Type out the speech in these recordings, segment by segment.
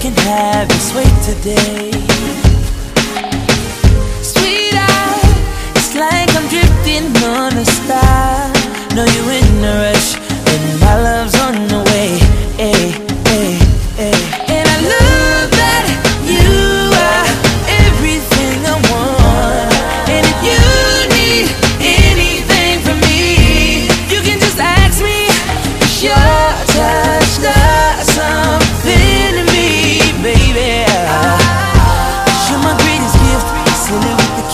can have its way today. Sweet eye, it's like I'm drifting on a star. No, you in a rush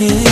here